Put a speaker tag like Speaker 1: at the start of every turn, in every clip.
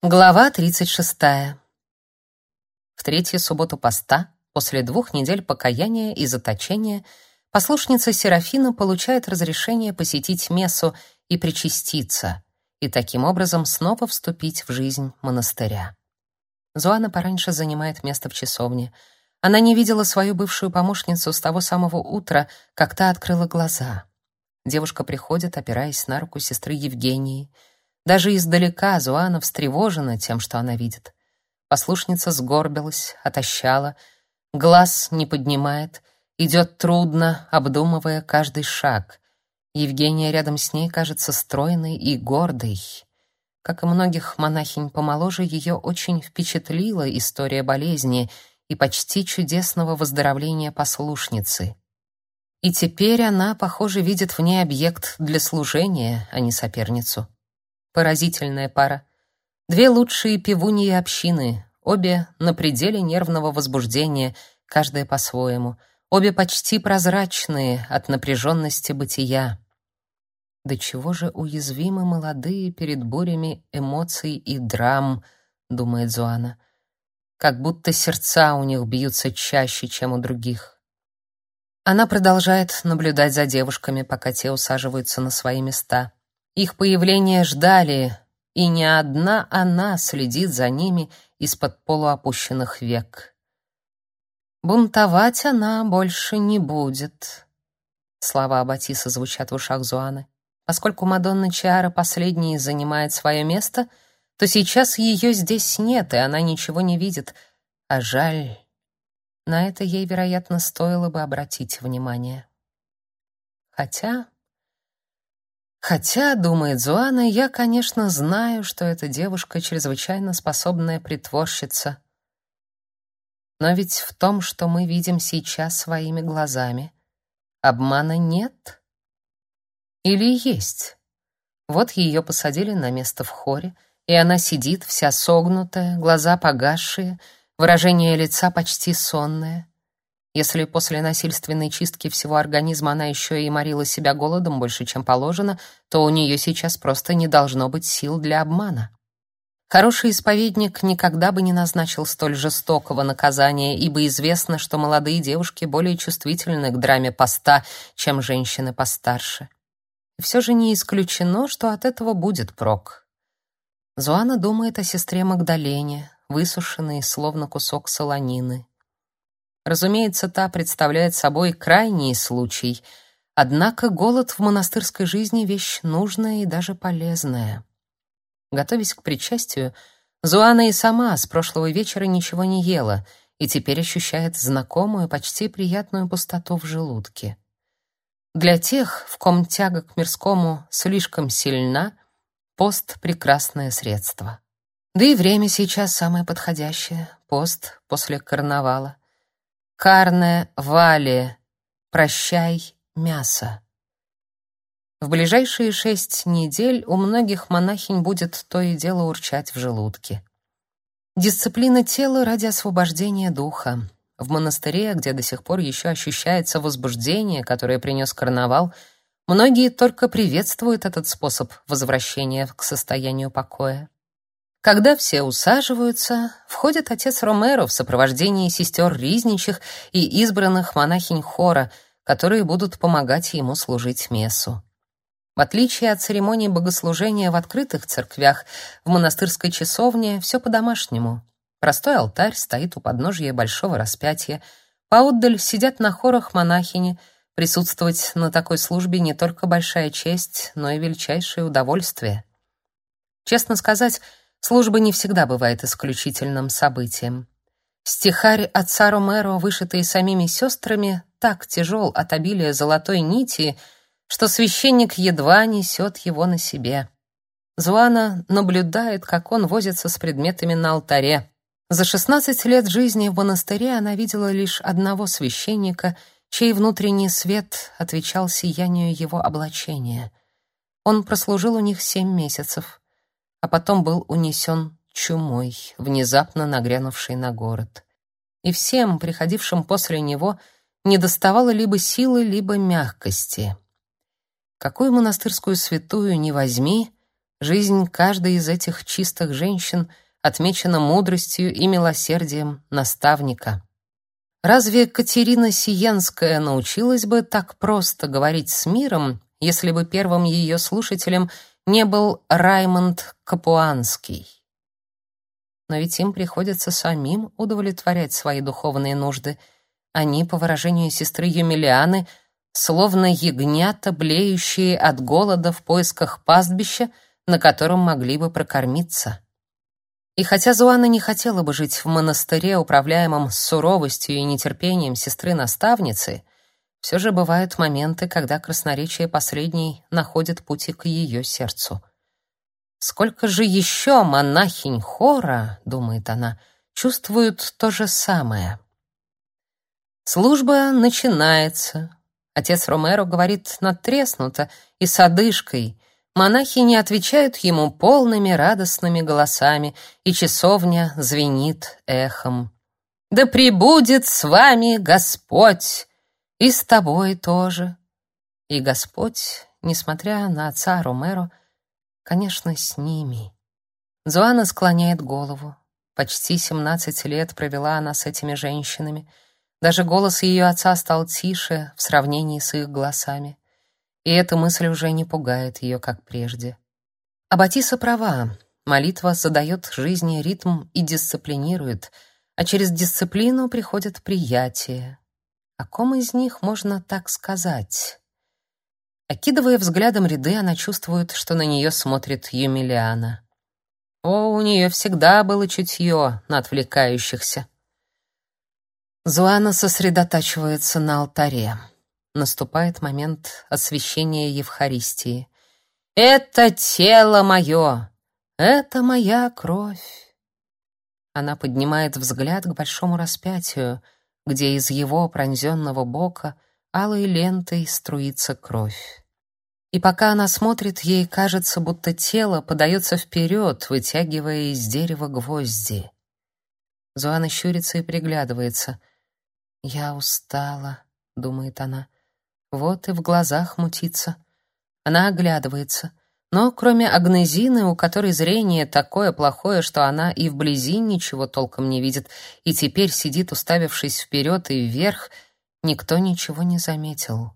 Speaker 1: Глава 36. В третью субботу поста, после двух недель покаяния и заточения, послушница Серафина получает разрешение посетить мессу и причаститься, и таким образом снова вступить в жизнь монастыря. Зуана пораньше занимает место в часовне. Она не видела свою бывшую помощницу с того самого утра, как та открыла глаза. Девушка приходит, опираясь на руку сестры Евгении — даже издалека Зуана встревожена тем, что она видит. Послушница сгорбилась, отощала, глаз не поднимает, идет трудно, обдумывая каждый шаг. Евгения рядом с ней кажется стройной и гордой. Как и многих монахинь помоложе, ее очень впечатлила история болезни и почти чудесного выздоровления послушницы. И теперь она, похоже, видит в ней объект для служения, а не соперницу. Поразительная пара. Две лучшие певуньи общины, обе на пределе нервного возбуждения, каждая по-своему, обе почти прозрачные от напряженности бытия. До чего же уязвимы молодые перед бурями эмоций и драм, думает Зуана. Как будто сердца у них бьются чаще, чем у других. Она продолжает наблюдать за девушками, пока те усаживаются на свои места. Их появление ждали, и не одна она следит за ними из-под полуопущенных век. Бунтовать она больше не будет. Слова Аббатиса звучат в ушах Зуаны. Поскольку Мадонна Чиара последней занимает свое место, то сейчас ее здесь нет, и она ничего не видит. А жаль. На это ей, вероятно, стоило бы обратить внимание. Хотя Хотя, думает Зуана, я, конечно, знаю, что эта девушка чрезвычайно способная притворщица. Но ведь в том, что мы видим сейчас своими глазами, обмана нет. Или есть? Вот ее посадили на место в хоре, и она сидит вся согнутая, глаза погасшие, выражение лица почти сонное. Если после насильственной чистки всего организма она еще и морила себя голодом больше, чем положено, то у нее сейчас просто не должно быть сил для обмана. Хороший исповедник никогда бы не назначил столь жестокого наказания, ибо известно, что молодые девушки более чувствительны к драме поста, чем женщины постарше. Все же не исключено, что от этого будет прок. Зуана думает о сестре Магдалене, высушенной, словно кусок солонины. Разумеется, та представляет собой крайний случай, однако голод в монастырской жизни вещь нужная и даже полезная. Готовясь к причастию, Зуана и сама с прошлого вечера ничего не ела и теперь ощущает знакомую, почти приятную пустоту в желудке. Для тех, в ком тяга к мирскому слишком сильна, пост — прекрасное средство. Да и время сейчас самое подходящее — пост после карнавала. Карне Вали, прощай, мясо. В ближайшие шесть недель у многих монахинь будет то и дело урчать в желудке. Дисциплина тела ради освобождения духа. В монастыре, где до сих пор еще ощущается возбуждение, которое принес карнавал, многие только приветствуют этот способ возвращения к состоянию покоя. Когда все усаживаются, входит отец Ромеро в сопровождении сестер Ризничих и избранных монахинь хора, которые будут помогать ему служить мессу. В отличие от церемонии богослужения в открытых церквях, в монастырской часовне все по-домашнему. Простой алтарь стоит у подножия большого распятия, поотдаль сидят на хорах монахини. Присутствовать на такой службе не только большая честь, но и величайшее удовольствие. Честно сказать, Служба не всегда бывает исключительным событием. Стихарь отца Ромеро, вышитый самими сестрами, так тяжел от обилия золотой нити, что священник едва несет его на себе. Зуана наблюдает, как он возится с предметами на алтаре. За 16 лет жизни в монастыре она видела лишь одного священника, чей внутренний свет отвечал сиянию его облачения. Он прослужил у них семь месяцев а потом был унесен чумой, внезапно нагрянувшей на город. И всем, приходившим после него, недоставало либо силы, либо мягкости. Какую монастырскую святую не возьми, Жизнь каждой из этих чистых женщин отмечена мудростью и милосердием наставника. Разве Катерина Сиенская научилась бы так просто говорить с миром, если бы первым ее слушателем не был Раймонд Капуанский? Но ведь им приходится самим удовлетворять свои духовные нужды. Они, по выражению сестры Юмилианы, словно ягнята, блеющие от голода в поисках пастбища, на котором могли бы прокормиться. И хотя Зуана не хотела бы жить в монастыре, управляемом суровостью и нетерпением сестры-наставницы, все же бывают моменты, когда красноречие последней находит пути к ее сердцу. Сколько же еще монахинь хора, думает она, чувствуют то же самое. Служба начинается. Отец Ромеро говорит надтреснуто и с одышкой. Монахи не отвечают ему полными радостными голосами, и часовня звенит эхом. «Да пребудет с вами Господь! И с тобой тоже!» И Господь, несмотря на отца Ромеро, Конечно, с ними. Зоана склоняет голову. Почти 17 лет провела она с этими женщинами. Даже голос ее отца стал тише в сравнении с их голосами. И эта мысль уже не пугает ее, как прежде. А Батиса права. Молитва задает жизни ритм и дисциплинирует, а через дисциплину приходит приятие. О ком из них можно так сказать? Окидывая взглядом ряды, она чувствует, что на нее смотрит Юмилиана. О, у нее всегда было чутье на отвлекающихся. Зуана сосредотачивается на алтаре. Наступает момент освящения Евхаристии. «Это тело мое! Это моя кровь!» Она поднимает взгляд к большому распятию, где из его пронзенного бока — алой лентой струится кровь. И пока она смотрит, ей кажется, будто тело подается вперед, вытягивая из дерева гвозди. Зуана щурится и приглядывается. «Я устала», — думает она. Вот и в глазах мутится. Она оглядывается. Но кроме Агнезины, у которой зрение такое плохое, что она и вблизи ничего толком не видит, и теперь сидит, уставившись вперед и вверх, — Никто ничего не заметил.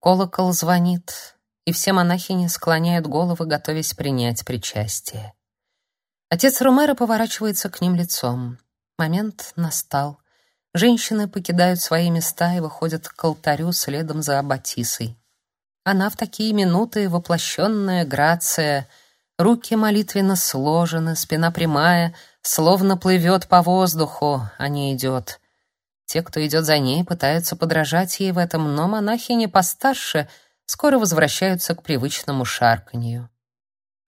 Speaker 1: Колокол звонит, и все монахини склоняют головы, готовясь принять причастие. Отец Ромеро поворачивается к ним лицом. Момент настал. Женщины покидают свои места и выходят к алтарю следом за Аббатисой. Она в такие минуты воплощенная грация, руки молитвенно сложены, спина прямая, словно плывет по воздуху, а не идет. Те, кто идет за ней, пытаются подражать ей в этом, но монахини постарше скоро возвращаются к привычному шарканью.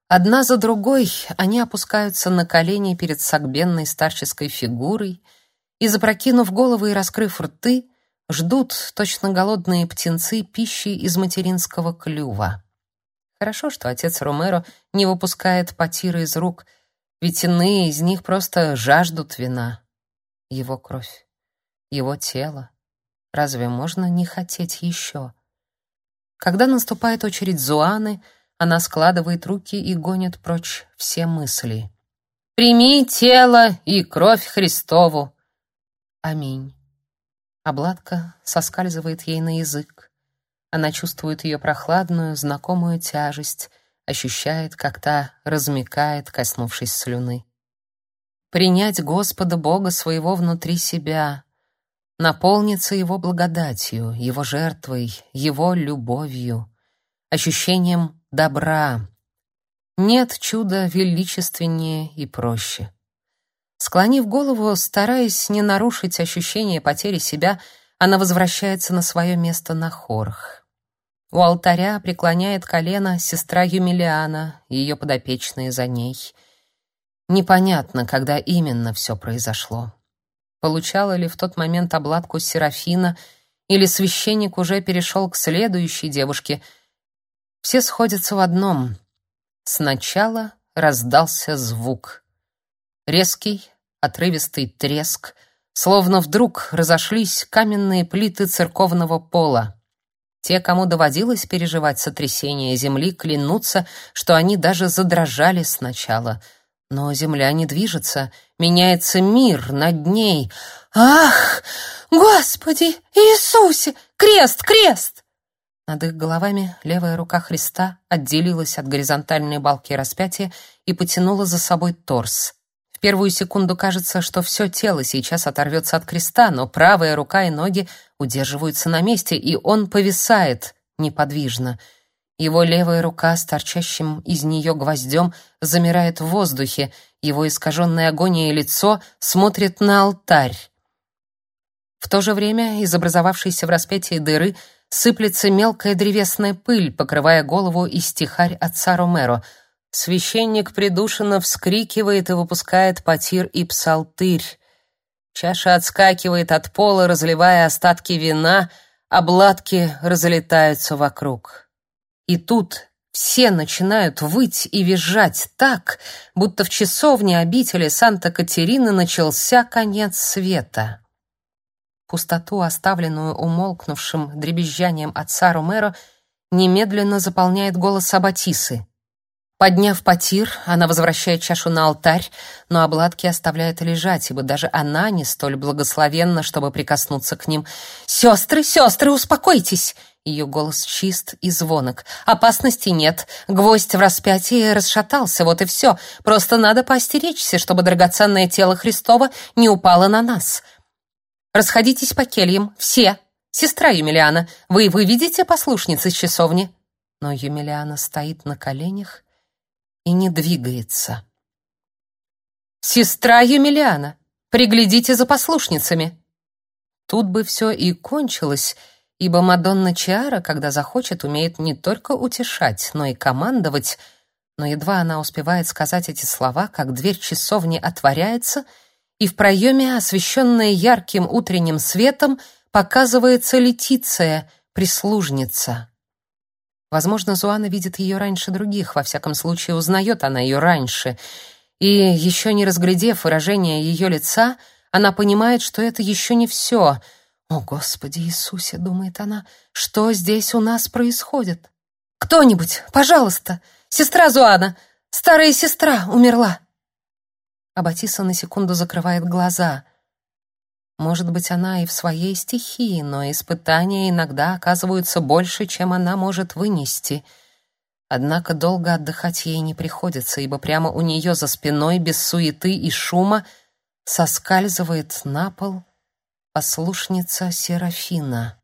Speaker 1: Одна за другой они опускаются на колени перед согбенной старческой фигурой и, запрокинув головы и раскрыв рты, ждут, точно голодные птенцы, пищи из материнского клюва. Хорошо, что отец Ромеро не выпускает потиры из рук, ведь иные из них просто жаждут вина. Его кровь его тело. Разве можно не хотеть еще? Когда наступает очередь Зуаны, она складывает руки и гонит прочь все мысли. «Прими тело и кровь Христову!» Аминь. Обладка соскальзывает ей на язык. Она чувствует ее прохладную, знакомую тяжесть, ощущает, как та размякает, коснувшись слюны. Принять Господа Бога своего внутри себя, наполнится его благодатью, его жертвой, его любовью, ощущением добра. Нет чуда величественнее и проще. Склонив голову, стараясь не нарушить ощущение потери себя, она возвращается на свое место на хорах. У алтаря преклоняет колено сестра Юмилиана, ее подопечные за ней. Непонятно, когда именно все произошло. Получала ли в тот момент обладку Серафина, или священник уже перешел к следующей девушке. Все сходятся в одном. Сначала раздался звук. Резкий, отрывистый треск, словно вдруг разошлись каменные плиты церковного пола. Те, кому доводилось переживать сотрясение земли, клянутся, что они даже задрожали сначала. Но земля не движется, меняется мир над ней. Ах, Господи Иисусе! Крест, крест! Над их головами левая рука Христа отделилась от горизонтальной балки распятия и потянула за собой торс. Первую секунду кажется, что все тело сейчас оторвется от креста, но правая рука и ноги удерживаются на месте, и он повисает неподвижно. Его левая рука с торчащим из нее гвоздем замирает в воздухе, его искаженное агонией лицо смотрит на алтарь. В то же время из образовавшейся в распятии дыры сыплется мелкая древесная пыль, покрывая голову и стихарь отца Ромеро — Священник придушенно вскрикивает и выпускает потир и псалтырь. Чаша отскакивает от пола, разливая остатки вина, обладки разлетаются вокруг. И тут все начинают выть и визжать так, будто в часовне обители Санта-Катерины начался конец света. Пустоту, оставленную умолкнувшим дребезжанием отца Ромеро, немедленно заполняет голос Аббатисы. Подняв потир, она возвращает чашу на алтарь, но обладки оставляет лежать, ибо даже она не столь благословенна, чтобы прикоснуться к ним. «Сестры, сестры, успокойтесь!» Ее голос чист и звонок. «Опасности нет. Гвоздь в распятии расшатался, вот и все. Просто надо поостеречься, чтобы драгоценное тело Христова не упало на нас. Расходитесь по кельям, все. Сестра Юмилиана, вы выведите послушницы с часовни?» Но Юмилиана стоит на коленях и не двигается. «Сестра Емельяна, приглядите за послушницами!» Тут бы все и кончилось, ибо Мадонна Чиара, когда захочет, умеет не только утешать, но и командовать, но едва она успевает сказать эти слова, как дверь часовни отворяется, и в проеме, освещенная ярким утренним светом, показывается Летиция, прислужница. Возможно, Зуана видит ее раньше других, во всяком случае узнает она ее раньше. И еще не разглядев выражение ее лица, она понимает, что это еще не все. «О, Господи Иисусе!» — думает она. «Что здесь у нас происходит?» «Кто-нибудь, пожалуйста! Сестра Зуана! Старая сестра умерла!» Аббатиса на секунду закрывает глаза — может быть, она и в своей стихии, но испытания иногда оказываются больше, чем она может вынести. Однако долго отдыхать ей не приходится, ибо прямо у нее за спиной, без суеты и шума, соскальзывает на пол послушница Серафина.